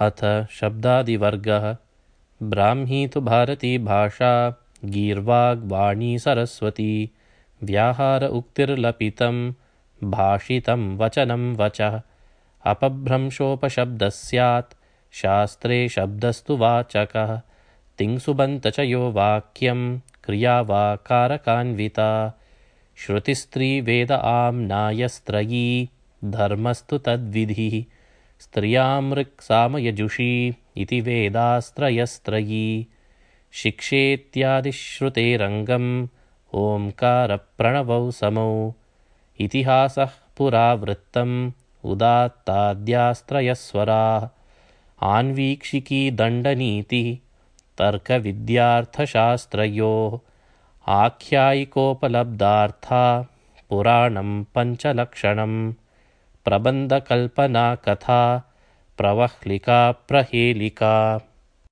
अथ शब्दादिवर्गः। ब्राह्मी तु भारती भाषा गीर्वाग्वाणी सरस्वती। व्याहार उक्तिर्लपितं भाषितं वचनं वचः। अपभ्रंशोपशब्दः स्यात् शास्त्रे शब्दस्तु वाचकः। तिङ्सुबन्तचयो वाक्यं क्रिया वा कारकान्विता श्रुतिस्त्रीवेद आम्नायस्त्रयी धर्मस्तु तद्विधिः स्त्रियामृक्सामयजुषी इति वेदास्त्रयस्त्रयी। शिक्षेत्यादिश्रुतेरङ्गम् ओङ्कारप्रणवौ समौ। इतिहासः पुरावृत्तम् उदात्ताद्यास्त्रयस्वराः। आन्वीक्षिकी दण्डनीतिः तर्कविद्यार्थशास्त्रयोः। आख्यायिकोपलब्धार्था पुराणं पञ्चलक्षणम् प्रबन्धकल्पना कथा प्रवह्लिका प्रहेलिका